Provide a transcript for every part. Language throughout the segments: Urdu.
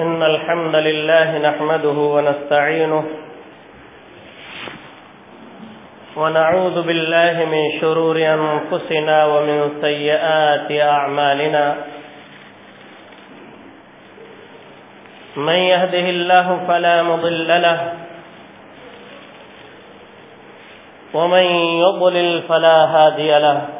إن الحمد لله نحمده ونستعينه ونعوذ بالله من شرور أنفسنا ومن سيئات أعمالنا. من يهده الله فلا مضل له ومن يضلل فلا هادي له.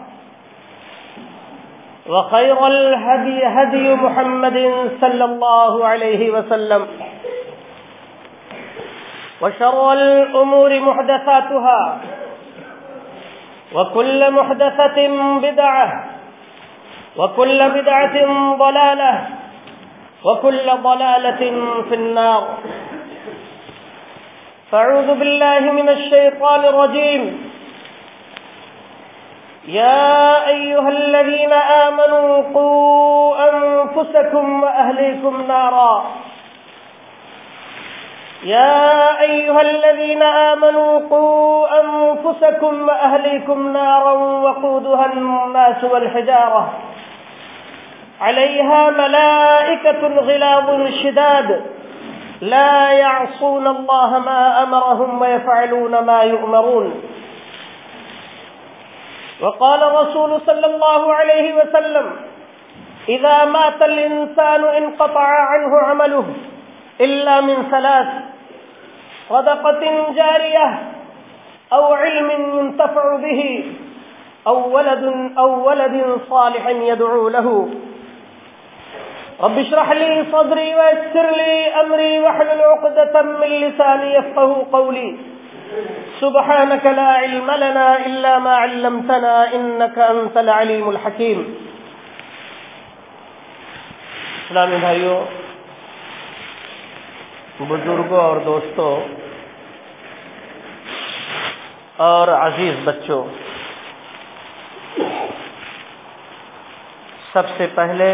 وخير الهدي هدي محمد صلى الله عليه وسلم وشر الأمور محدثاتها وكل محدثة بدعة وكل بدعة ضلالة وكل ضلالة في النار فاعوذ بالله من الشيطان الرجيم يا أيها الذين آمنوا قوا أنفسكم وأهليكم نارا. يا أيها الذين آمنوا قوا أنفسكم وأهليكم نارا وقودها الناس والحجارة. عليها ملائكة غلاظ شداد. لا يعصون الله ما أمرهم ويفعلون ما يؤمرون. وقال الرسول صلى الله عليه وسلم، إذا مات الإنسان انقطع عنه عمله إلا من ثلاث، صدقة جارية أو علم ينتفع به، أو ولد أو ولد صالح يدعو له. رب اشرح لي صدري ويسر لي أمري واحلل عقدة من لساني يفقه قولي. سبحانك لا علم لنا إلا ما علمتنا إنك أنت العليم الحكيم. اسلامی بھائیوں بزرگوں اور دوستوں اور عزیز بچوں، سب سے پہلے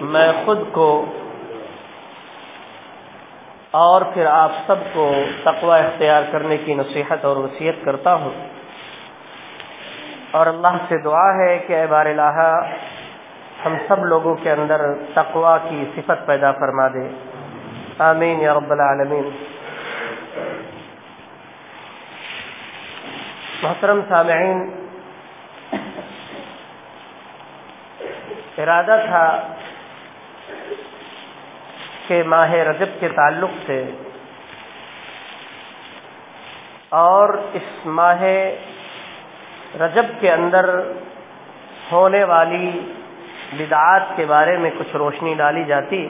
میں خود کو اور پھر آپ سب کو تقوی اختیار کرنے کی نصیحت اور وصیت کرتا ہوں۔ اور اللہ سے دعا ہے کہ اے بار الہ، ہم سب لوگوں کے اندر تقوی کی صفت پیدا فرما دے۔ آمین یا رب العالمین۔ محترم سامعین، ارادہ تھا کہ ماہ رجب کے تعلق سے اور اس ماہ رجب کے اندر ہونے والی بدعات کے بارے میں کچھ روشنی ڈالی جاتی۔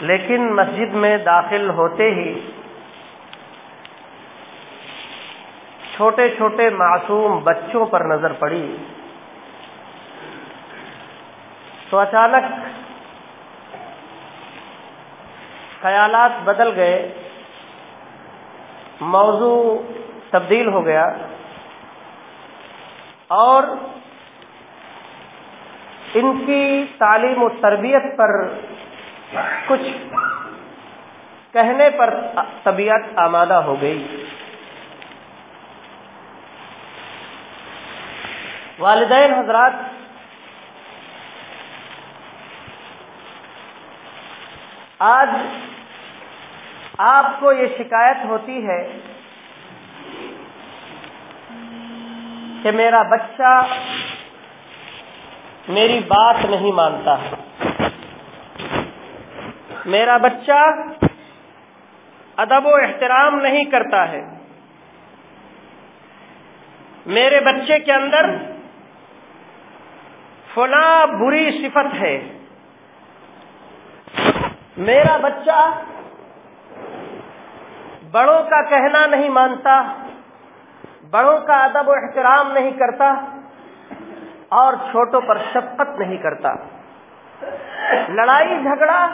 لیکن مسجد میں داخل ہوتے ہی چھوٹے چھوٹے معصوم بچوں پر نظر پڑی۔ تو اچانک خیالات بدل گئے، موضوع تبدیل ہو گیا اور ان کی تعلیم و تربیت پر کچھ کہنے پر طبیعت آمادہ ہو گئی۔ والدین حضرات، آج آپ کو یہ شکایت ہوتی ہے کہ میرا بچہ میری بات نہیں مانتا۔ میرا بچہ ادب و احترام نہیں کرتا ہے۔ میرے بچے کے اندر فنا بری صفت ہے۔ میرا بچہ بڑوں کا کہنا نہیں مانتا، بڑوں کا ادب و احترام نہیں کرتا اور چھوٹوں پر شفقت نہیں کرتا۔ لڑائی جھگڑا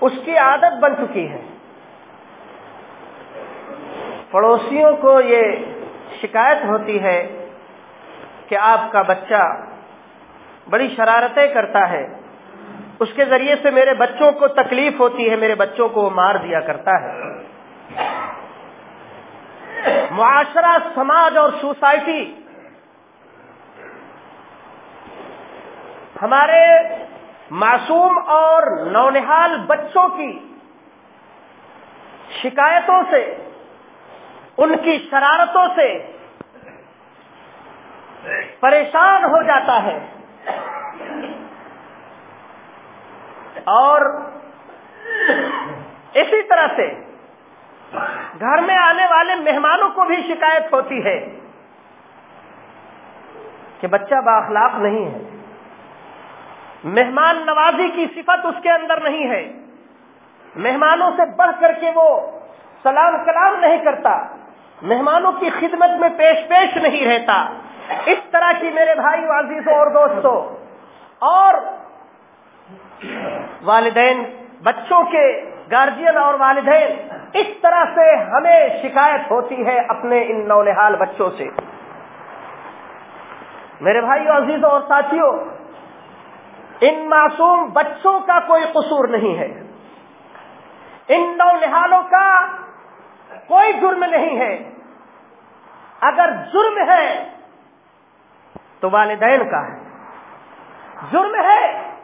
اس کی عادت بن چکی ہے۔ پڑوسیوں کو یہ شکایت ہوتی ہے کہ آپ کا بچہ بڑی شرارتیں کرتا ہے۔ اس کے ذریعے سے میرے بچوں کو تکلیف ہوتی ہے، میرے بچوں کو مار دیا کرتا ہے۔ معاشرہ، سماج اور سوسائٹی ہمارے معصوم اور نونحال بچوں کی شکایتوں سے، ان کی شرارتوں سے پریشان ہو جاتا ہے۔ اور اسی طرح سے گھر میں آنے والے مہمانوں کو بھی شکایت ہوتی ہے کہ بچہ باخلاق نہیں ہے۔ مہمان نوازی کی صفت اس کے اندر نہیں ہے۔ مہمانوں سے بڑھ کر کے وہ سلام کلام نہیں کرتا۔ مہمانوں کی خدمت میں پیش پیش نہیں رہتا۔ اس طرح کی میرے بھائی عزیزوں اور دوستوں اور والدین، بچوں کے گارجین اور والدین، اس طرح سے ہمیں شکایت ہوتی ہے اپنے ان نونحال بچوں سے۔ میرے بھائی عزیزوں اور ساتھیوں، ان معصوم بچوں کا کوئی قصور نہیں ہے۔ ان نونحالوں کا کوئی جرم نہیں ہے۔ اگر جرم ہے تو والدین کا ہے۔ جرم ہے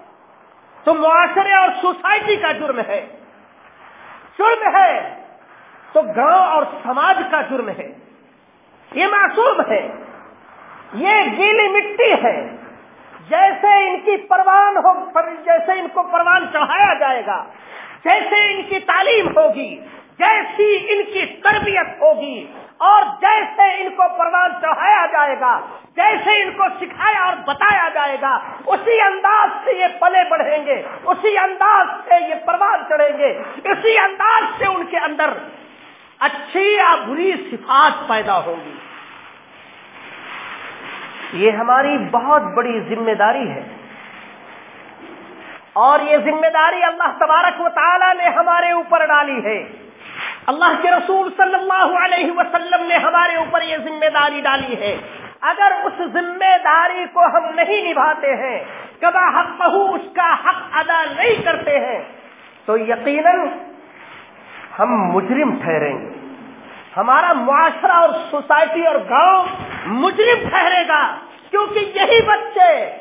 تو معاشرے اور سوسائٹی کا جرم ہے۔ جرم ہے۔ تو گاؤں اور سماج کا جرم ہے۔ یہ معصوم ہے۔ یہ گیلی مٹی ہے۔ جیسے ان کی پروان ہو جیسے ان کو پروان چڑھایا جائے گا، جیسے ان کی تعلیم ہوگی۔ جیسی ان کی تربیت ہوگی اور جیسے ان کو پروان چڑھایا جائے گا، جیسے ان کو سکھایا اور بتایا جائے گا، اسی انداز سے یہ پلے بڑھیں گے، اسی انداز سے یہ پروان چڑھیں گے، اسی انداز سے ان کے اندر اچھی یا بری صفات پیدا ہوگی۔ یہ ہماری بہت بڑی ذمہ داری ہے۔ اور یہ ذمہ داری اللہ تبارک و تعالی نے ہمارے اوپر ڈالی ہے۔ اللہ کے رسول صلی اللہ علیہ وسلم نے ہمارے اوپر یہ ذمہ داری ڈالی ہے۔ اگر اس ذمہ داری کو ہم نہیں نبھاتے ہیں، کبا حق بہو اس کا حق ادا نہیں کرتے ہیں۔ تو یقیناً ہم مجرم ٹھہریں گے۔ ہمارا معاشرہ اور سوسائٹی اور گاؤں مجرم ٹھہرے گا۔ کیونکہ یہی بچے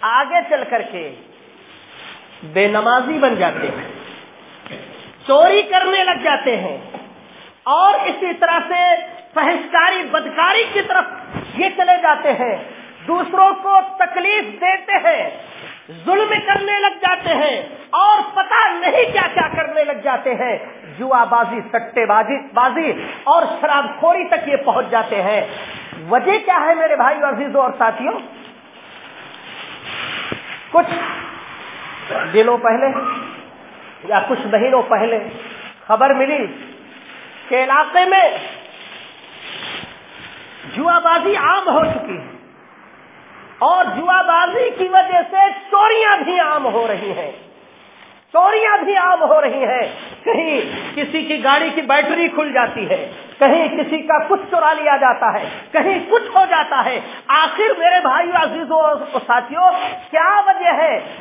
آگے چل کر کے بے نمازی بن جاتے ہیں۔ چوری کرنے لگ جاتے ہیں۔ اور اسی طرح سے فہشکاری بدکاری کی طرف یہ چلے جاتے ہیں۔ دوسروں کو تکلیف دیتے ہیں، ظلم کرنے لگ جاتے ہیں اور پتہ نہیں کیا کیا کرنے لگ جاتے ہیں۔ جوا بازی، سٹے بازی بازی اور شراب خوری تک یہ پہنچ جاتے ہیں۔ وجہ کیا ہے میرے بھائی عزیزوں اور ساتھیوں؟ کچھ دنوں پہلے یا کچھ مہینوں پہلے خبر ملی کہ علاقے میں جوا بازی عام ہو چکی ہے اور جوا بازی کی وجہ سے چوریاں بھی عام ہو رہی ہیں۔ چوریاں بھی عام ہو رہی ہیں۔ کہیں کسی کی گاڑی کی بیٹری کھل جاتی ہے، کہیں کسی کا کچھ چورا لیا جاتا ہے، کہیں کچھ ہو جاتا ہے۔ آخر میرے بھائی عزیزوں اور ساتھیوں، کیا وجہ ہے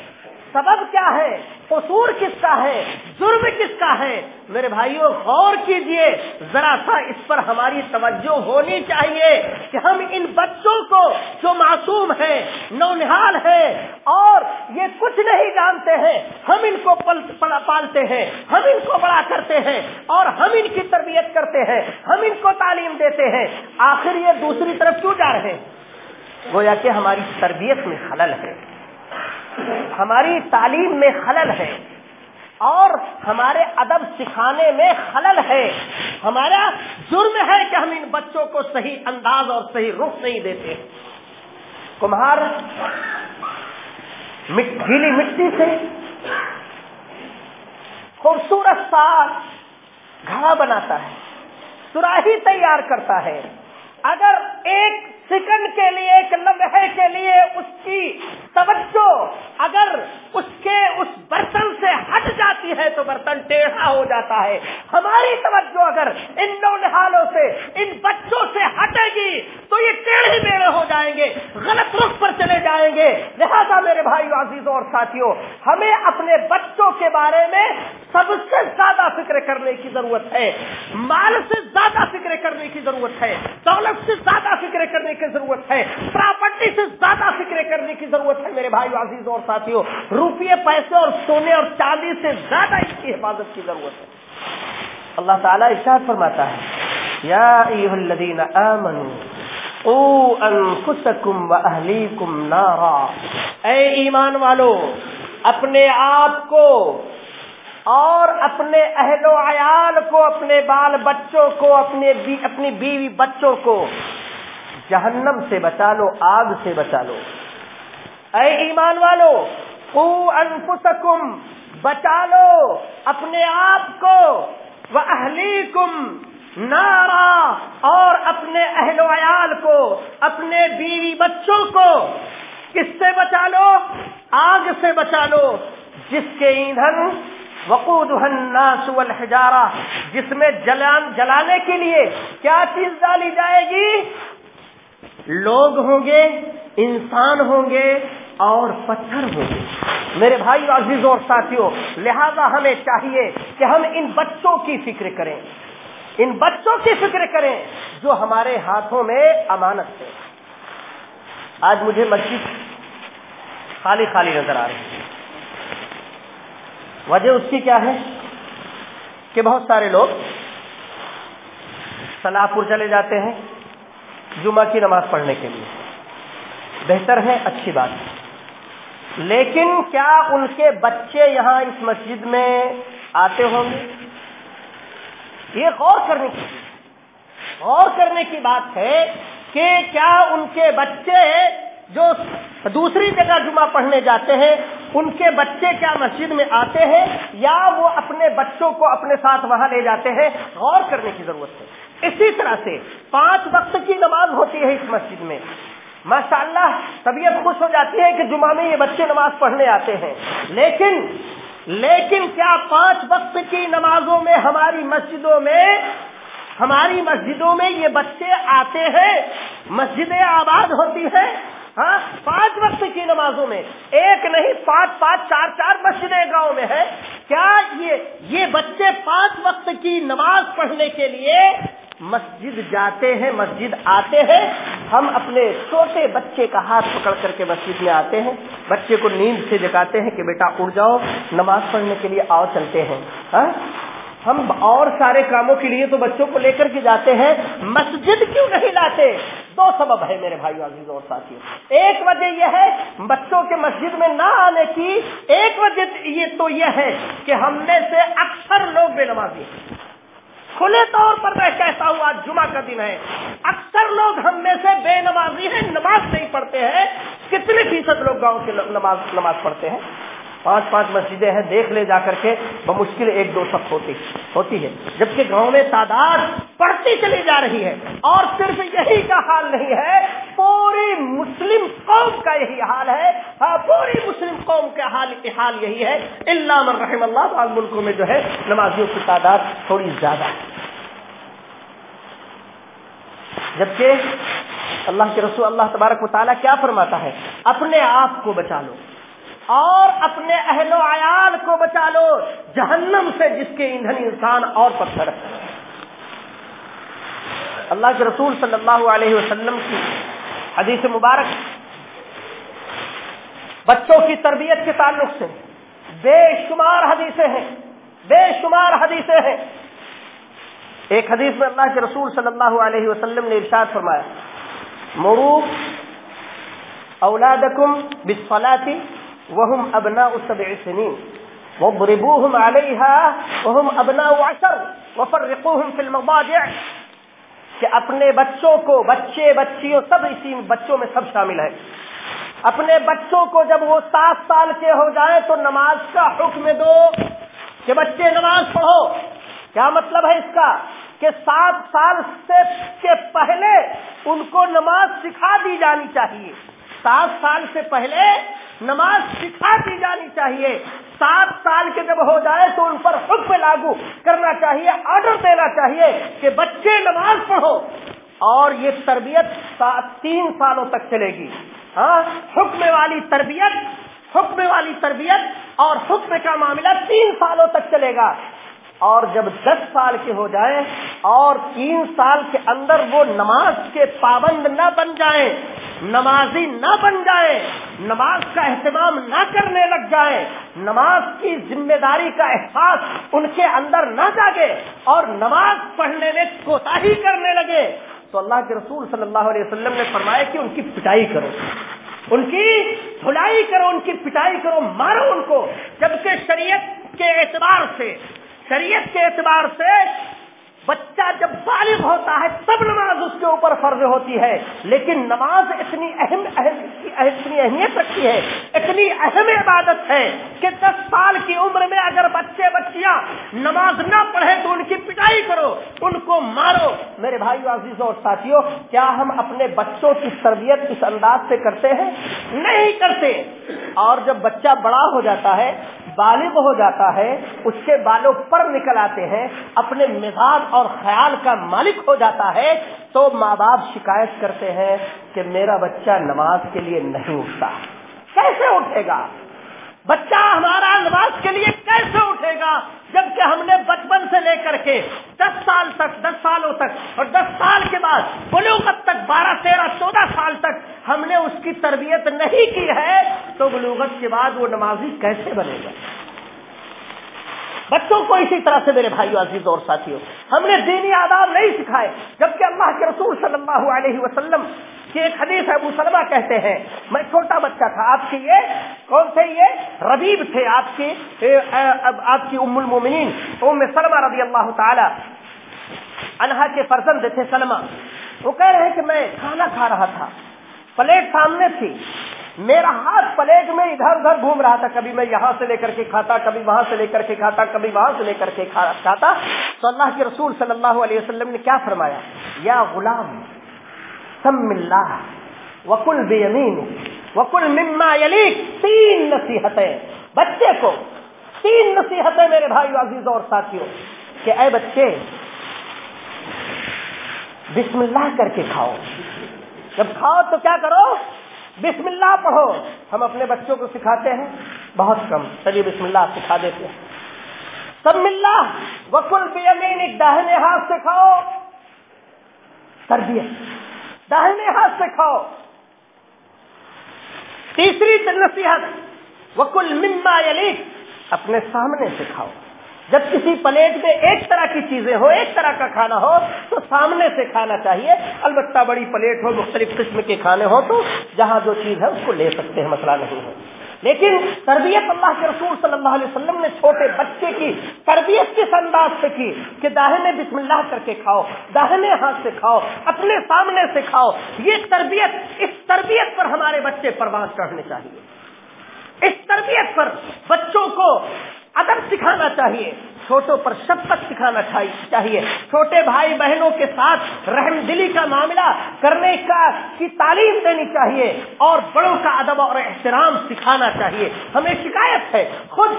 سبب کیا ہے؟ قصور کس کا ہے؟ جرم کس کا ہے؟ میرے بھائیوں غور کیجیے، ذرا سا اس پر ہماری توجہ ہونی چاہیے کہ ہم ان بچوں کو جو معصوم ہیں، نونہال ہیں، اور یہ کچھ نہیں جانتے ہیں، ہم ان کو پل، پالتے ہیں، ہم ان کو بڑا کرتے ہیں، اور ہم ان کی تربیت کرتے ہیں، ہم ان کو تعلیم دیتے ہیں۔ آخر یہ دوسری طرف کیوں جا رہے ہیں؟ گویا کہ ہماری تربیت میں خلل ہے۔ ہماری تعلیم میں خلل ہے اور ہمارے ادب سکھانے میں خلل ہے ہمارا جرم ہے کہ ہم ان بچوں کو صحیح انداز اور صحیح رخ نہیں دیتے کمہار گیلی مٹی سے خوبصورت سا گھڑا بناتا ہے سراہی تیار کرتا ہے۔ اگر ایک سیکنڈ کے لیے، ایک لمحے کے لیے اس کی توجہ اگر اس کے اس برتن سے ہٹ جاتی ہے تو برتن ٹیڑھا ہو جاتا ہے۔ ہماری توجہ اگر ان نونہالوں سے، ان بچوں سے ہٹے گی تو یہ ٹیڑھے میڑے ہو جائیں گے، غلط رخ پر چلے جائیں گے۔ لہذا میرے بھائی عزیزوں اور ساتھیوں، ہمیں اپنے بچوں کے بارے میں سب سے زیادہ فکر کرنے کی ضرورت ہے۔ مال سے زیادہ فکر کرنے کی ضرورت ہے۔ دولت سے زیادہ فکر کرنے کی ضرورت ہے۔ پراپرٹی سے زیادہ فکر کرنے کی ضرورت ہے میرے بھائی عزیز اور ساتھیوں روپیے پیسے اور سونے اور چاندی سے زیادہ اس کی حفاظت کی ضرورت ہے۔ اللہ تعالیٰ ارشاد فرماتا ہے، یا ایھا الذین آمنوا، او انفسکم واہلیکم نارا۔ اے ایمان والو، اپنے آپ کو اور اپنے اہل و عیال کو، اپنے بال بچوں کو، اپنے بی اپنی بیوی بچوں کو جہنم سے بچا لو، آگ سے بچا لو۔ اے ایمان والو کو انفسکم، بچا لو اپنے آپ کو۔ وہ اہلی نارا، اور اپنے اہل و عیال کو، اپنے بیوی بچوں کو۔ کس سے بچا لو؟ آگ سے بچا لو۔ جس کے ایندھن وقود الناس والحجارہ۔ جس میں جلان، جلانے کے لیے کیا چیز ڈالی جائے گی؟ لوگ ہوں گے، انسان ہوں گے اور پتھر ہوں گے۔ میرے بھائی عزیزوں اور ساتھیوں، لہذا ہمیں چاہیے کہ ہم ان بچوں کی فکر کریں۔ ان بچوں کی فکر کریں جو ہمارے ہاتھوں میں امانت ہے۔ آج مجھے مسجد خالی خالی نظر آ رہی ہے۔ وجہ اس کی کیا ہے؟ کہ بہت سارے لوگ سلاپور چلے جاتے ہیں۔ جمعہ کی نماز پڑھنے کے لیے۔ بہتر ہے، اچھی بات ہے۔ لیکن کیا ان کے بچے یہاں اس مسجد میں آتے ہوں گے؟ یہ غور کرنے کی غور کرنے کی بات ہے کہ کیا ان کے بچے جو دوسری جگہ جمعہ پڑھنے جاتے ہیں، ان کے بچے کیا مسجد میں آتے ہیں یا وہ اپنے بچوں کو اپنے ساتھ وہاں لے جاتے ہیں؟ غور کرنے کی ضرورت ہے۔ اسی طرح سے پانچ وقت کی نماز ہوتی ہے اس مسجد میں۔ ماشاء اللہ طبیعت خوش ہو جاتی ہے کہ جمعہ میں یہ بچے نماز پڑھنے آتے ہیں۔ لیکن لیکن کیا پانچ وقت کی نمازوں میں ہماری مسجدوں میں، ہماری مسجدوں میں یہ بچے آتے ہیں؟ مسجدیں آباد ہوتی ہیں؟ ہاں پانچ وقت کی نمازوں میں۔ ایک نہیں، پانچ پانچ، چار چار مسجدیں گاؤں میں ہے کیا یہ یہ بچے پانچ وقت کی نماز پڑھنے کے لیے مسجد جاتے ہیں، مسجد آتے ہیں۔ ہم اپنے چھوٹے بچے کا ہاتھ پکڑ کر کے مسجد میں آتے ہیں۔ بچے کو نیند سے جگاتے ہیں کہ بیٹا اڑ جاؤ، نماز پڑھنے کے لیے آؤ چلتے ہیں۔ ہاں؟ ہم اور سارے کاموں کے لیے تو بچوں کو لے کر کے جاتے ہیں۔ مسجد کیوں نہیں لاتے؟ دو سبب ہے میرے بھائی عزیز اور ساتھیوں ایک وجہ یہ ہے، بچوں کے مسجد میں نہ آنے کی ایک وجہ یہ تو یہ ہے کہ ہم میں سے اکثر لوگ بے نمازی ہیں۔ کھلے طور پر میں کہتا ہوں، آج جمعہ کا دن ہے۔ اکثر لوگ ہم میں سے بے نمازی ہیں، نماز نہیں پڑھتے ہیں۔ کتنے فیصد لوگ گاؤں کے نماز نماز پڑھتے ہیں؟ پانچ پانچ مسجدیں ہیں، دیکھ لے جا کر کے بمشکل ایک دو سب ہوتی ہوتی ہے جبکہ گاؤں میں تعداد بڑھتی چلی جا رہی ہے، اور صرف یہی کا حال نہیں ہے، پوری مسلم قوم کا یہی حال ہے۔ ہاں، پوری مسلم قوم کا حال حال یہی ہے۔ اللہ رحم اللہ بعض ملکوں میں جو ہے، نمازیوں کی تعداد تھوڑی زیادہ ہے۔ جبکہ اللہ کے رسول، اللہ تبارک و تعالیٰ کیا فرماتا ہے؟ اپنے آپ کو بچا لو۔ اور اپنے اہل و عیال کو بچا لو، جہنم سے جس کے ایندھن انسان اور پتھر اللہ کے رسول صلی اللہ علیہ وسلم کی حدیث مبارک۔ بچوں کی تربیت کے تعلق سے بے شمار حدیثیں ہیں، بے شمار حدیثیں ہیں۔ ایک حدیث میں اللہ کے رسول صلی اللہ علیہ وسلم نے ارشاد فرمایا مروف اولادکم بالصلاة وهم ابناء سبع سنين. واضربوهم عليها وهم ابناء عشر. وفرقوهم في المضاجع. کہ اپنے بچوں کو بچے بچیوں سب اسی بچوں میں سب شامل ہے اپنے بچوں کو جب وہ سات سال کے ہو جائیں تو نماز کا حکم دو کہ بچے نماز پڑھو. کیا مطلب ہے اس کا؟ کہ سات سال سے کے پہلے ان کو نماز سکھا دی جانی چاہیے. سات سال سے پہلے نماز سکھا دی جانی چاہیے۔ سات سال کے جب ہو جائے تو ان پر حکم لاگو کرنا چاہیے، آرڈر دینا چاہیے کہ بچے نماز پڑھو۔ اور یہ تربیت تین سالوں تک چلے گی۔ ہاں حکم والی تربیت، حکم والی تربیت اور حکم کا معاملہ تین سالوں تک چلے گا۔ اور جب دس سال کے ہو جائیں اور تین سال کے اندر وہ نماز کے پابند نہ بن جائیں نمازی نہ بن جائیں نماز کا اہتمام نہ کرنے لگ جائیں نماز کی ذمہ داری کا احساس ان کے اندر نہ جاگے اور نماز پڑھنے میں کوتا کرنے لگے۔ تو اللہ کے رسول صلی اللہ علیہ وسلم نے فرمایا کہ ان کی پٹائی کرو، ان کی دھلائی کرو، ان کی پٹائی کرو، مارو ان کو۔ جبکہ شریعت کے اعتبار سے، شریعت کے اعتبار سے بچہ جب بالغ ہوتا ہے تب نماز اس کے اوپر فرض ہوتی ہے، لیکن نماز اتنی اہم اتنی اہمیت رکھتی ہے، اتنی اہم عبادت ہے کہ دس سال کی عمر میں اگر بچے بچیاں نماز نہ پڑھے تو ان کی پٹائی کرو، ان کو مارو۔ میرے بھائی عزیزوں اور ساتھیوں کیا ہم اپنے بچوں کی تربیت اس انداز سے کرتے ہیں؟ نہیں کرتے۔ اور جب بچہ بڑا ہو جاتا ہے بالغ ہو جاتا ہے، اس کے بالوں پر نکل آتے ہیں، اپنے مزاج اور خیال کا مالک ہو جاتا ہے، تو ماں باپ شکایت کرتے ہیں کہ میرا بچہ نماز کے لیے نہیں اٹھتا۔ کیسے اٹھے گا؟ بچہ ہمارا نماز کے لیے کیسے اٹھے گا؟ جبکہ ہم نے بچپن سے لے کر کے دس سال تک، دس سالوں تک اور دس سال کے بعد، بلوغت تک، بارہ، تیرہ، چودہ سال تک ہم نے اس کی تربیت نہیں کی ہے، تو بلوغت کے بعد وہ نمازی کیسے بنے گا؟ بچوں کو اسی طرح سے میرے بھائیو عزیز اور ساتھیوں، ہم نے دینی آداب نہیں سکھائے، جبکہ اللہ کے رسول صلی اللہ علیہ وسلم کی ایک حدیث ابو سلمہ کہتے ہیں۔ میں چھوٹا بچہ تھا۔ آپ کے یہ کون سے یہ ربیب تھے؟ آپ کی آپ کی ام المومنین۔ ام سلمہ رضی اللہ تعالی انہا کے فرزند تھے سلمہ۔ وہ کہہ رہے کہ میں کھانا کھا رہا تھا۔ پلیٹ سامنے تھی۔ میرا ہاتھ پلیٹ میں ادھر ادھر گھوم رہا تھا۔ کبھی میں یہاں سے لے کر کے کھاتا، کبھی وہاں سے لے کر کے کھاتا، کبھی وہاں سے لے کر کے کھاتا۔ تو اللہ کے رسول صلی اللہ علیہ وسلم نے کیا فرمایا؟ یا غلام سم اللہ وکل بے امین وکل مما یلیک تین نصیحتیں بچے کو تین نصیحتیں میرے بھائی عزیز اور ساتھیوں، کہ اے بچے، بسم اللہ کر کے کھاؤ۔ جب کھاؤ تو کیا کرو؟ بسم اللہ پڑھو۔ ہم اپنے بچوں کو سکھاتے ہیں، بہت کم، چلیے بسم اللہ سکھا دیتے ہیں۔ سب ملا وکل بیمین ایک داہنے ہاتھ سے کھاؤ۔ تربیت۔ داہنے ہاتھ سے کھاؤ۔ تیسری نصیحت وکل مما یلیک اپنے سامنے سے کھاؤ۔ جب کسی پلیٹ میں ایک طرح کی چیزیں ہو ایک طرح کا کھانا ہو، تو سامنے سے کھانا چاہیے۔ البتہ بڑی پلیٹ ہو، مختلف قسم کے کھانے ہو تو جہاں جو چیز ہے، اس کو لے سکتے ہیں، مسئلہ نہیں ہے۔ لیکن تربیت اللہ کے رسول صلی اللہ علیہ وسلم نے چھوٹے بچے کی تربیت کس انداز سے کی کہ داہنے بسم اللہ کر کے کھاؤ داہنے ہاتھ سے کھاؤ، اپنے سامنے سے کھاؤ۔ یہ تربیت، اس تربیت پر ہمارے بچے پرواز کرنے چاہیے۔ اس تربیت پر بچوں کو ادب سکھانا چاہیے۔ چھوٹوں پر شفقت سکھانا چاہیے۔ چھوٹے بھائی بہنوں کے ساتھ رحم دلی کا معاملہ کرنے کا کی تعلیم دینی چاہیے اور بڑوں کا ادب اور احترام سکھانا چاہیے۔ ہمیں شکایت ہے۔ خود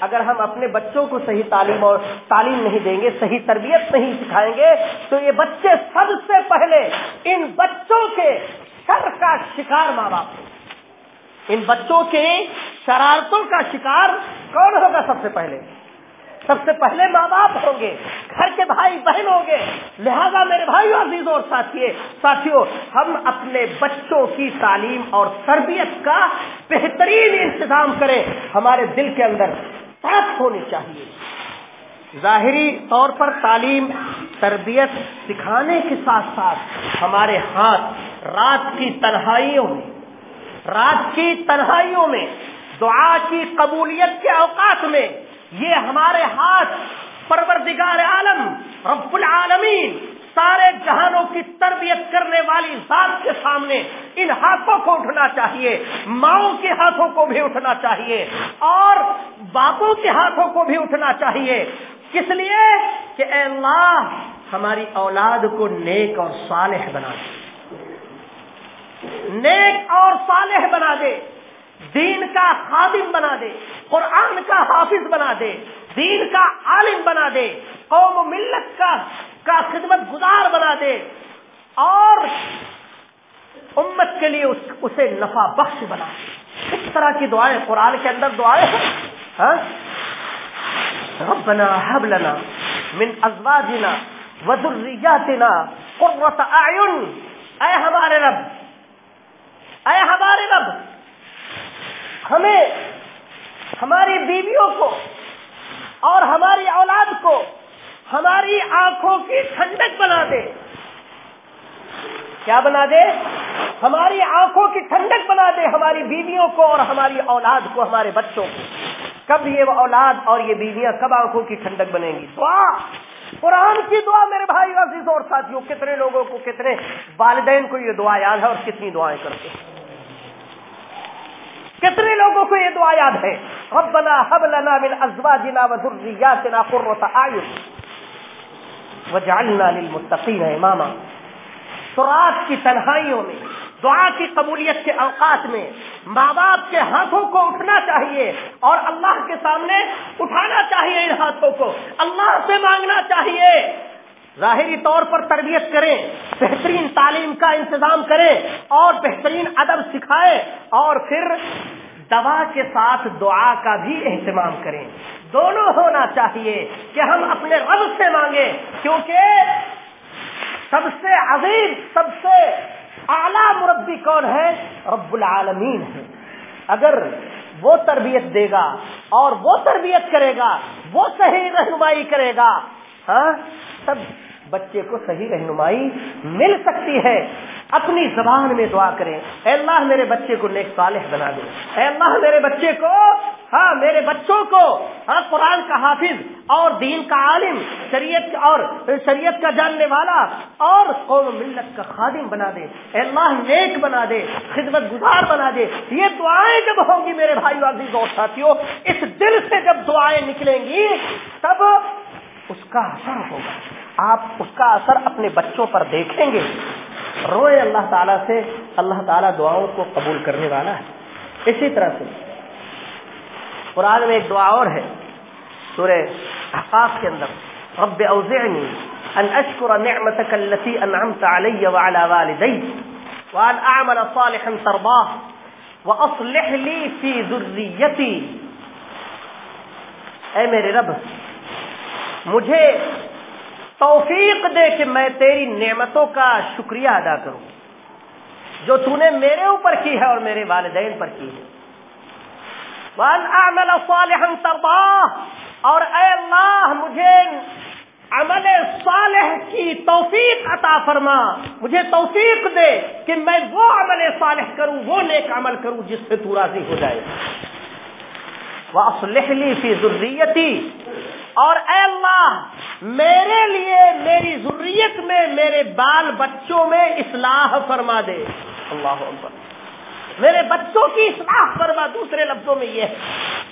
اگر ہم اپنے بچوں کو صحیح تعلیم اور تعلیم نہیں دیں گے، صحیح تربیت نہیں سکھائیں گے، تو یہ بچے سب سے پہلے ان بچوں کے شر کا شکار ماں باپ ان بچوں کے شرارتوں کا شکار کون ہوگا سب سے پہلے؟ سب سے پہلے ماں باپ ہوں گے، گھر کے بھائی بہن ہوں گے۔ لہذا میرے بھائی عزیز اور ساتھی ساتھیوں ہم اپنے بچوں کی تعلیم اور تربیت کا بہترین انتظام کریں۔ ہمارے دل کے اندر ساتھ ہونی چاہیے۔ ظاہری طور پر تعلیم، تربیت سکھانے کے ساتھ ساتھ ہمارے ہاتھ رات کی تنہائیوں میں، رات کی تنہائیوں میں، دعا کی قبولیت کے اوقات میں یہ ہمارے ہاتھ پروردگار عالم، رب العالمین، سارے جہانوں کی تربیت کرنے والی ذات کے سامنے ان ہاتھوں کو اٹھنا چاہیے، ماؤں کے ہاتھوں کو بھی اٹھنا چاہیے اور باپوں کے ہاتھوں کو بھی اٹھنا چاہیے۔ کس لیے؟ کہ اے اللہ، ہماری اولاد کو نیک اور صالح بنا دے۔ نیک اور صالح بنا دے۔ دین کا خادم بنا دے، قرآن کا حافظ بنا دے، دین کا عالم بنا دے، قوم و ملت کا کا خدمت گزار بنا دے۔ اور امت کے لیے اس اسے نفع بخش بنا۔ دے اس طرح کی دعائیں قرآن کے اندر دعائیں ہیں۔ ہاں؟ ربنا حب لنا من ازواجنا وذرياتنا قرة اعین۔ اے ہمارے رب، اے ہمارے رب ہمیں، ہماری بیویوں کو اور ہماری اولاد کو ہماری آنکھوں کی ٹھنڈک بنا دے۔ کیا بنا دے؟ ہماری آنکھوں کی ٹھنڈک بنا دے ہماری بیویوں کو اور ہماری اولاد کو، ہمارے بچوں کو۔ کب یہ اولاد اور یہ بیویاں کب آنکھوں کی ٹھنڈک بنیں گی؟ دعا۔ قرآن کی دعا میرے بھائی عزیز اور ساتھیوں، کتنے لوگوں کو، کتنے والدین کو یہ دعا یاد ہے اور کتنی دعائیں کرتے ہیں۔ کتنے لوگوں کو یہ دعا یاد ہے؟ ربنا حب لنا من ازواجنا وذرياتنا قرة اعين وجعلنا للمتقين اماما۔ تو کی تنہائیوں میں، دعا کی قبولیت کے اوقات میں ماں باپ کے ہاتھوں کو اٹھنا چاہیے اور اللہ کے سامنے اٹھانا چاہیے ان ہاتھوں کو۔ اللہ سے مانگنا چاہیے۔ ظاہری طور پر تربیت کریں، بہترین تعلیم کا انتظام کریں اور بہترین ادب سکھائیں اور پھر دوا کے ساتھ دعا کا بھی اہتمام کریں۔ دونوں ہونا چاہیے کہ ہم اپنے رب سے مانگیں، کیونکہ سب سے عظیم، سب سے اعلیٰ مربی کون ہے؟ رب العالمین ہے۔ اگر وہ تربیت دے گا اور وہ تربیت کرے گا، وہ صحیح رہنمائی کرے گا ہاں؟ تب بچے کو صحیح رہنمائی مل سکتی ہے۔ اپنی زبان میں دعا کریں۔ اے اللہ میرے بچے کو نیک صالح بنا دے۔ اے اللہ میرے بچے کو ہاں میرے بچوں کو۔ ہاں قرآن کا حافظ اور دین کا عالم، شریعت اور شریعت کا جاننے والا اور قوم ملت کا خادم بنا دے۔ اے اللہ نیک بنا دے، خدمت گزار بنا دے۔ یہ دعائیں جب ہوں گی میرے بھائی عزیز اور ساتھیوں اس دل سے جب دعائیں نکلیں گی، تب اس کا اثر ہوگا۔ آپ اس کا اثر اپنے بچوں پر دیکھیں گے۔ روئے اللہ تعالیٰ سے اللہ تعالیٰ دعاؤں کو قبول کرنے والا ہے۔ اسی طرح سے قرآن میں ایک دعا اور ہے، سورہ احقاف کے اندر، رب اوزعني ان اشكر نعمتك التي انعمت علي وعلى والدي وان اعمل صالحا ترضاه واصلح لي في ذريتي اے میرے رب مجھے توفیق دے کہ میں تیری نعمتوں کا شکریہ ادا کروں۔ جو تو نے میرے اوپر کی ہے اور میرے والدین پر کی ہے۔ اعمل صالحا ترضاه۔ اور اے اللہ، مجھے عمل صالح کی توفیق عطا فرما۔ مجھے توفیق دے کہ میں وہ عمل صالح کروں، وہ نیک عمل کروں جس سے تو راضی ہو جائے۔ وَأَصْلِحْ لِي فِي ذُرِّيَّتِي۔ اور اے اللہ، میرے لیے، میری ذریت میں، میرے بال بچوں میں اصلاح فرما دے۔ اللہ اکبر۔ میرے بچوں کی اصلاح فرما، دوسرے لفظوں میں یہ ہے۔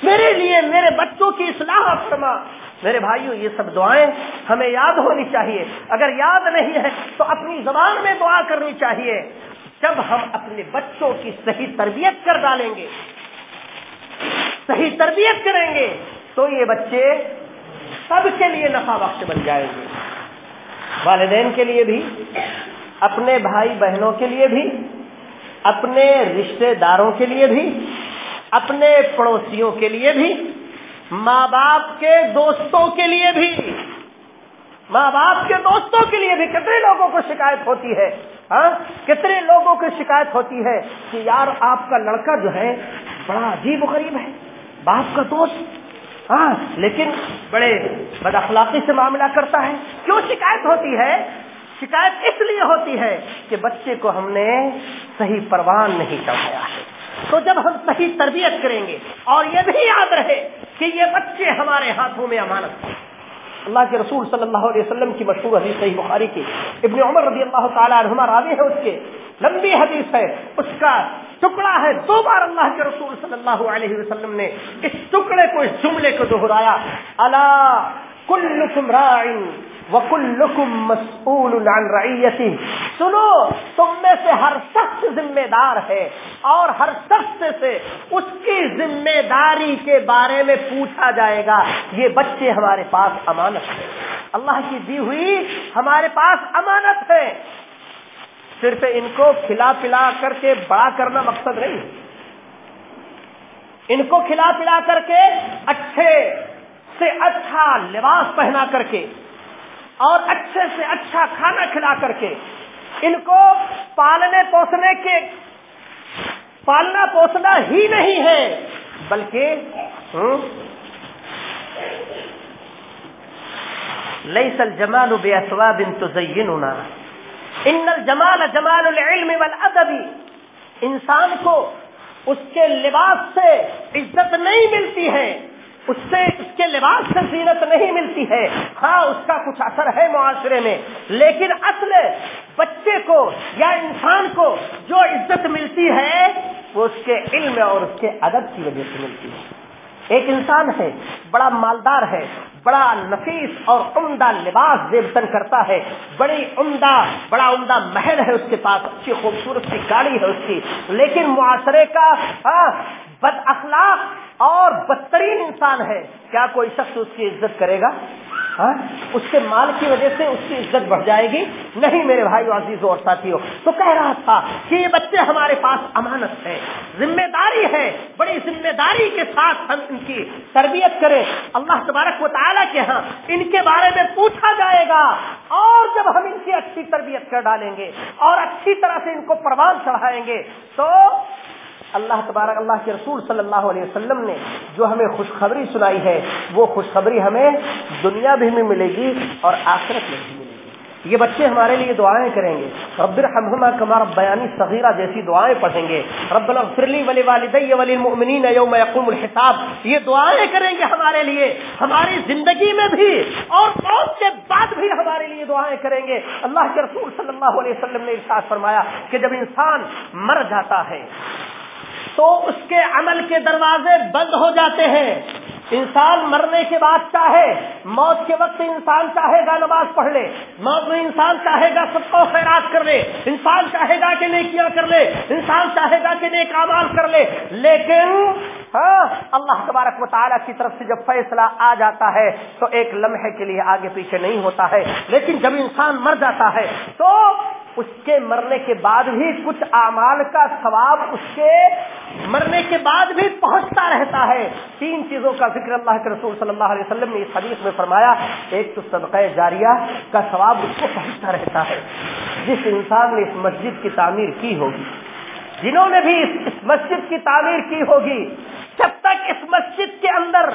میرے لیے، میرے بچوں کی اصلاح فرما۔ میرے بھائیوں یہ سب دعائیں ہمیں یاد ہونی چاہیے۔ اگر یاد نہیں ہے تو اپنی زبان میں دعا کرنی چاہیے۔ جب ہم اپنے بچوں کی صحیح تربیت کر ڈالیں گے، صحیح تربیت کریں گے، تو یہ بچے سب کے لیے نفع بخش بن جائیں گے والدین کے لیے بھی، اپنے بھائی بہنوں کے لیے بھی، اپنے رشتہ داروں کے لیے بھی، اپنے پڑوسیوں کے لیے بھی، ماں باپ کے دوستوں کے لیے بھی۔ ماں باپ کے دوستوں کے لیے بھی کتنے لوگوں کو شکایت ہوتی ہے ہاں؟ کتنے لوگوں کی شکایت ہوتی ہے کہ یار آپ کا لڑکا جو ہے، بڑا عجیب و غریب ہے، باپ کا دوست ہاں لیکن بڑے بد اخلاقی سے معاملہ کرتا ہے۔ کیوں شکایت ہوتی ہے؟ شکایت اس لیے ہوتی ہے کہ بچے کو ہم نے صحیح پروان نہیں چڑھایا ہے۔ تو جب ہم صحیح تربیت کریں گے اور یہ بھی یاد رہے کہ یہ بچے ہمارے ہاتھوں میں امانت ہیں۔ اللہ کے رسول صلی اللہ علیہ وسلم کی مشہور حدیث صحیح بخاری کی۔ ابن عمر رضی اللہ تعالیٰ عنہما راوی ہے اس کے۔ لمبی حدیث ہے، اس کا ٹکڑا ہے، دو بار اللہ کے رسول صلی اللہ علیہ وسلم نے اس ٹکڑے کو، اس جملے کو دہرایا۔ اللہ کلکم راعن وکلکم مسئول عن رعیتی سنو، تم میں سے ہر شخص ذمہ دار ہے اور ہر شخص سے اس کی ذمہ داری کے بارے میں پوچھا جائے گا۔ یہ بچے ہمارے پاس امانت ہے اللہ کی دی ہوئی ہمارے پاس امانت ہے۔ صرف ان کو کھلا پلا کر کے بڑا کرنا مقصد نہیں ان کو کھلا پلا کر کے اچھے سے اچھا لباس پہنا کر کے اور اچھے سے اچھا کھانا کھلا کر کے ان کو پالنے پوسنے کے پالنا پوسنا ہی نہیں ہے، بلکہ ليس الجمال بأثواب تزيننا ان الجمال جمال العلم والادب. انسان کو اس کے لباس سے عزت نہیں ملتی ہے، اس سے اس کے لباس سے زینت نہیں ملتی ہے۔ ہاں اس کا کچھ اثر ہے معاشرے میں، لیکن اصل بچے کو یا انسان کو جو عزت ملتی ہے، وہ اس کے علم اور اس کے ادب کی وجہ سے ملتی ہے۔ ایک انسان ہے، بڑا مالدار ہے، بڑا نفیس اور عمدہ لباس زیبتن کرتا ہے۔ بڑی عمدہ، بڑا عمدہ محل ہے اس کے پاس اچھی خوبصورت سی گاڑی ہے اس کی۔ لیکن معاشرے کا بد اخلاق اور بدترین انسان ہے۔ کیا کوئی شخص اس کی عزت کرے گا؟ ہاں؟ اس کے مال کی وجہ سے اس کی عزت بڑھ جائے گی۔ نہیں میرے بھائی عزیز اور ساتھیوں تو کہہ رہا تھا کہ یہ بچے ہمارے پاس امانت ہے ذمہ داری ہے۔ بڑی ذمہ داری کے ساتھ ہم ان کی تربیت کریں۔ اللہ تبارک و تعالیٰ کے ہاں ان کے بارے میں پوچھا جائے گا۔ اور جب ہم ان کی اچھی تربیت کر ڈالیں گے اور اچھی طرح سے ان کو پروان چڑھائیں گے، تو اللہ تبارک اللہ کے رسول صلی اللہ علیہ وسلم نے جو ہمیں خوشخبری سنائی ہے، وہ خوشخبری ہمیں دنیا بھی میں ملے گی اور آخرت میں بھی ملے گی۔ یہ بچے ہمارے لیے دعائیں کریں گے۔ رب الحمہ کمار بیانی صغیرہ جیسی دعائیں پڑھیں گے۔ رب الفرلی ولی والدی ولی المؤمنین یوم یقوم الحساب۔ یہ دعائیں کریں گے ہمارے لیے۔ ہماری زندگی میں بھی اور موت کے بعد بھی ہمارے لیے دعائیں کریں گے۔ اللہ کے رسول صلی اللہ علیہ وسلم نے ارشاد فرمایا کہ جب انسان مر جاتا ہے تو اس کے عمل کے دروازے بند ہو جاتے ہیں۔ انسان مرنے کے بعد چاہے، موت کے وقت انسان چاہے گا نماز پڑھ لے، موت میں انسان چاہے گا سب کو خیرات کر لے، انسان چاہے گا کہ نیکیاں کر لے، انسان چاہے گا کہ نیک امال کر لے، لیکن ہاں اللہ تبارک و تعالیٰ کی طرف سے جب فیصلہ آ جاتا ہے تو ایک لمحے کے لیے آگے پیچھے نہیں ہوتا ہے، لیکن جب انسان مر جاتا ہے تو اس کے مرنے کے بعد بھی کچھ اعمال کا ثواب اس کے مرنے کے بعد بھی پہنچتا رہتا ہے۔ تین چیزوں کا ذکر اللہ کے رسول صلی اللہ علیہ وسلم نے اس حدیث میں فرمایا۔ ایک تو صدقہ جاریہ کا ثواب اس کو پہنچتا رہتا ہے۔ جس انسان نے اس مسجد کی تعمیر کی ہوگی، جنہوں نے بھی اس مسجد کی تعمیر کی ہوگی جب تک اس مسجد کے اندر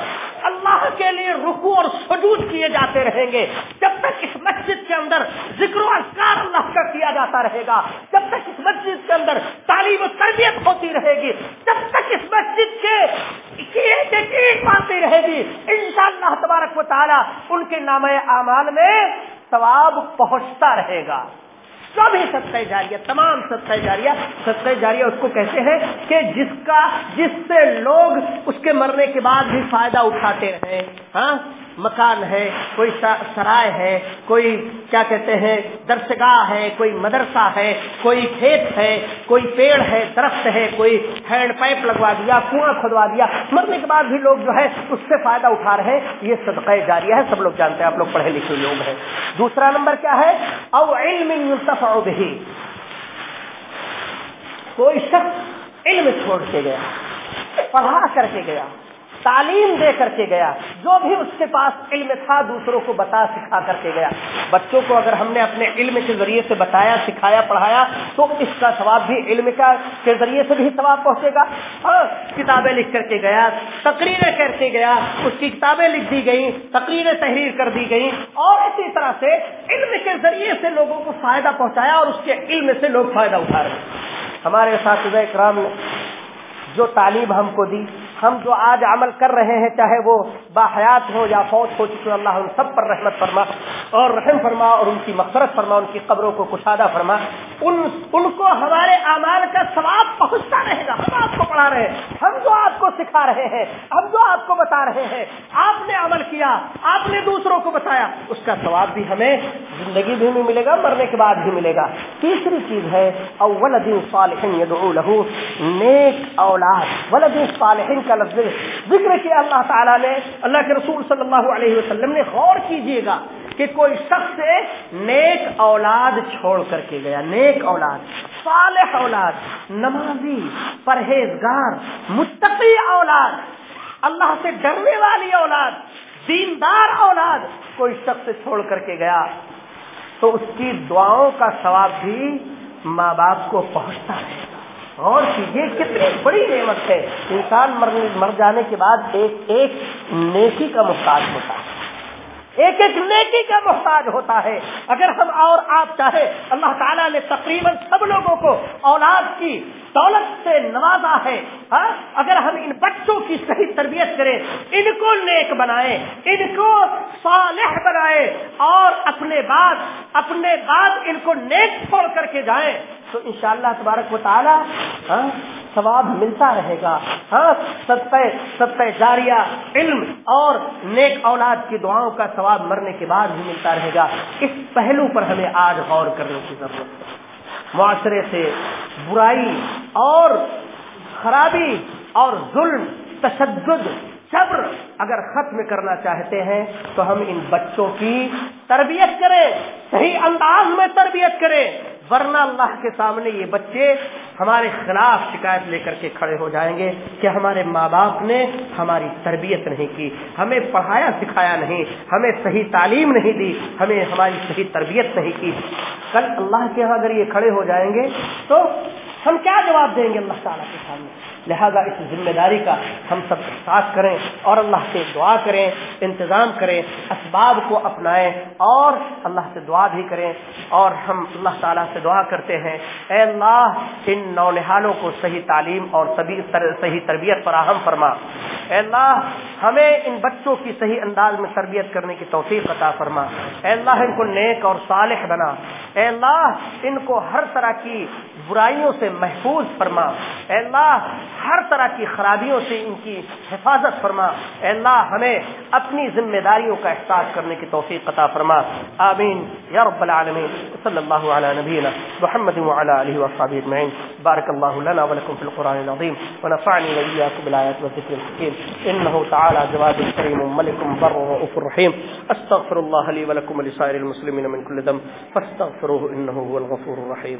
اللہ کے لیے رکو اور سجود کیے جاتے رہیں گے، جب تک اس مسجد کے اندر ذکر و اذکار اللہ کا کیا جاتا رہے گا، جب تک اس مسجد کے اندر تعلیم و تربیت ہوتی رہے گی، جب تک اس مسجد کے پاتی رہے گی ان شاء اللہ تبارک و تعالیٰ ان کے نام اعمال میں ثواب پہنچتا رہے گا۔ سب بھی صدقہ جاریہ، تمام صدقہ جاریہ۔ صدقہ جاریہ اس کو کہتے ہیں کہ جس کا، جس سے لوگ اس کے مرنے کے بعد بھی فائدہ اٹھاتے رہے۔ ہاں؟ مکان ہے، کوئی سرائے ہے، کوئی کیا کہتے ہیں، درسگاہ ہے، کوئی مدرسہ ہے، کوئی کھیت ہے، کوئی پیڑ ہے، درخت ہے، کوئی ہینڈ پائپ لگوا دیا، کنواں کھدوا دیا، مرنے کے بعد بھی لوگ جو ہے اس سے فائدہ اٹھا رہے ہیں۔ یہ صدقہ جاریہ ہے، سب لوگ جانتے ہیں، آپ لوگ پڑھے لکھے لوگ ہیں۔ دوسرا نمبر کیا ہے؟ او علم ينتفع به کوئی شخص علم چھوڑ کے گیا، پڑھا کر کے گیا تعلیم دے کر کے گیا، جو بھی اس کے پاس علم تھا دوسروں کو بتا سکھا کر کے گیا۔ بچوں کو اگر ہم نے اپنے علم کے ذریعے سے بتایا، سکھایا، پڑھایا، تو اس کا ثواب بھی علم کا کے ذریعے سے بھی ثواب پہنچے گا۔ اور کتابیں لکھ کر کے گیا، تقریریں کر کے گیا، اس کی کتابیں لکھ دی گئی تقریریں تحریر کر دی گئی اور اسی طرح سے علم کے ذریعے سے لوگوں کو فائدہ پہنچایا اور اس کے علم سے لوگ فائدہ اٹھا رہے۔ ہیں ہمارے اساتذہ اکرام نے جو تعلیم ہم کو دی ہم جو آج عمل کر رہے ہیں، چاہے وہ باحیات ہو یا فوت ہو چکے اللہ ان سب پر رحمت فرما۔ اور رحم فرما اور ان کی مغفرت فرما، ان کی قبروں کو کشادہ فرما۔ ان ان کو ہمارے اعمال کا ثواب پہنچتا رہے گا، ہم آپ کو پڑھا رہے ہیں، ہم جو آپ کو سکھا رہے ہیں، ہم جو آپ کو بتا رہے ہیں، آپ نے عمل کیا، آپ نے دوسروں کو بتایا، اس کا ثواب بھی ہمیں زندگی بھی ملے گا، مرنے کے بعد بھی ملے گا۔ تیسری چیز ہے اول دن صالح یدعو له، نیک اولاد۔ ولد صالح کا لفظ ذکر کیا اللہ تعالیٰ نے۔ اللہ کے رسول صلی اللہ علیہ وسلم نے غور کیجیے گا کہ کوئی شخص نیک اولاد چھوڑ کر کے گیا۔ نیک اولاد، صالح اولاد، نمازی، پرہیزگار، متقی اولاد، اللہ سے ڈرنے والی اولاد، دیندار اولاد کوئی شخص چھوڑ کر کے گیا۔ تو اس کی دعاؤں کا ثواب بھی ماں باپ کو پہنچتا ہے اور یہ کتنی بڑی نعمت ہے۔ انسان مر مر جانے کے بعد ایک ایک نیکی کا محتاج ہوتا ہے۔ ایک ایک نیکی کا محتاج ہوتا ہے۔ اگر ہم اور آپ چاہے، اللہ تعالیٰ نے تقریباً سب لوگوں کو اولاد کی دولت سے نوازا ہے ہاں؟ اگر ہم ان بچوں کی صحیح تربیت کریں، ان کو نیک بنائیں، ان کو صالح بنائیں اور اپنے بعد اپنے بعد ان کو نیک چھوڑ کر کے جائیں، تو انشاءاللہ تبارک و تعالی ہاں؟ ثواب ملتا رہے گا۔ ہاں ستہ ستہ جاریہ، علم اور نیک اولاد کی دعاؤں کا ثواب مرنے کے بعد بھی ملتا رہے گا۔ اس پہلو پر ہمیں آج غور کرنے کی ضرورت ہے۔ معاشرے سے برائی اور خرابی اور ظلم، تشدد، صبر اگر ختم کرنا چاہتے ہیں، تو ہم ان بچوں کی تربیت کریں، صحیح انداز میں تربیت کریں۔ ورنہ اللہ کے سامنے یہ بچے ہمارے خلاف شکایت لے کر کے کھڑے ہو جائیں گے کہ ہمارے ماں باپ نے ہماری تربیت نہیں کی، ہمیں پڑھایا سکھایا نہیں، ہمیں صحیح تعلیم نہیں دی، ہمیں ہماری صحیح تربیت نہیں کی۔ کل اللہ کے یہاں اگر یہ کھڑے ہو جائیں گے تو ہم کیا جواب دیں گے اللہ تعالیٰ کے سامنے؟ لہذا اس ذمہ داری کا ہم سب ساتھ کریں اور اللہ سے دعا کریں، انتظام کریں، اسباب کو اپنائیں اور اللہ سے دعا بھی کریں اور ہم اللہ تعالیٰ سے دعا کرتے ہیں۔ اے اللہ، ان نونہالوں کو صحیح تعلیم اور صحیح تربیت فراہم فرما۔ اے اللہ، ہمیں ان بچوں کی صحیح انداز میں تربیت کرنے کی توفیق عطا فرما۔ اے اللہ، ان کو نیک اور صالح بنا۔ اے اللہ، ان کو ہر طرح کی برائیوں سے محفوظ فرما۔ اے اللہ، ہر طرح کی خرابیوں سے ان کی حفاظت فرما۔ اے اللہ، ہمیں اپنی ذمہ داریوں کا احساس کرنے کی توفیق عطا فرما۔ آمین۔ یا رب العالمین، صلی اللہ علی نبینا محمد وعلى آله وصحبه اجمعین۔ بارك الله لنا ولكم في القرآن العظيم ونفعني وإياكم بالآيات والذكر الحكيم إنه تعالى جواد كريم ملك بر رؤوف رحيم أستغفر الله لي ولكم ولسائر المسلمين من كل ذنب فاستغفروه انه هو الغفور الرحيم.